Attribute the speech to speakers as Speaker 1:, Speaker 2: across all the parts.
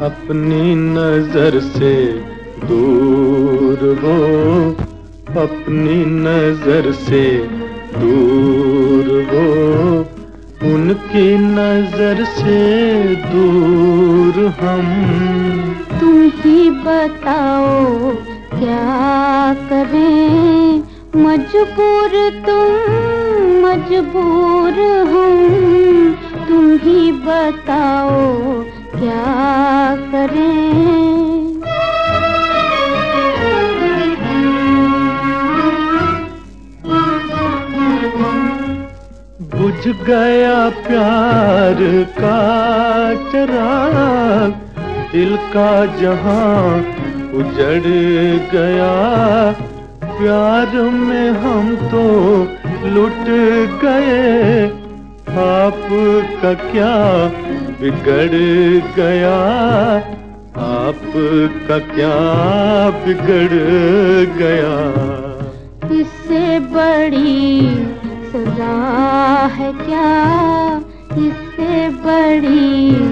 Speaker 1: अपनी नज़र से दूर हो, अपनी नज़र से दूर हो, उनकी नज़र से दूर हम।
Speaker 2: तुम ही बताओ, क्या करें? मजबूर तुम, मजबूर हम। तुम ही बताओ
Speaker 1: बुझ गया प्यार का चराग, दिल का जहाँ उजड़ गया। प्यार में हम तो लुट गए, आप का क्या बिगड़ गया? आप का क्या बिगड़ गया?
Speaker 2: इससे बड़ी सजा है क्या इससे बड़ी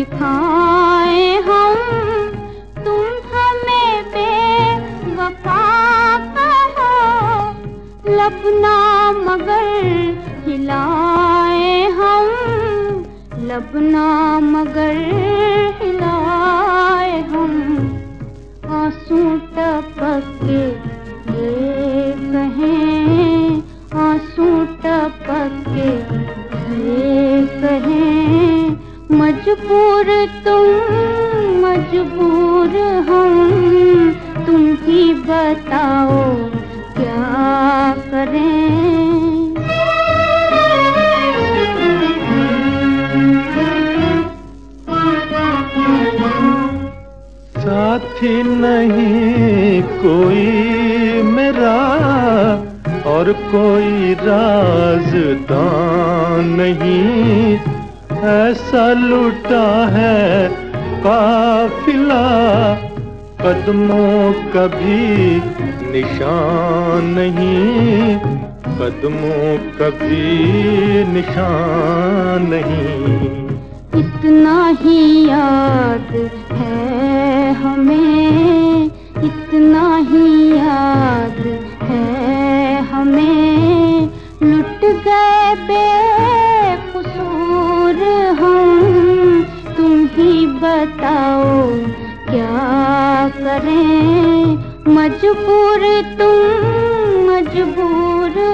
Speaker 2: दिखाए हम, तुम हमें बेवफा कहो। लबना मगर हिलाए हम, लपना मगर हिलाए हम। आँसू मजबूर तुम, मजबूर हम। तुम ही बताओ क्या करें?
Speaker 1: साथी नहीं कोई मेरा और कोई राजदान नहीं। ऐसा लुटा है काफिला। कदमों कभी निशान नहीं, कदमों कभी निशान नहीं।
Speaker 2: इतना ही याद है हमें, इतना ही याद है हमें। लुट गए बेकसूर बताओ क्या करें? मजबूर तुम मजबूर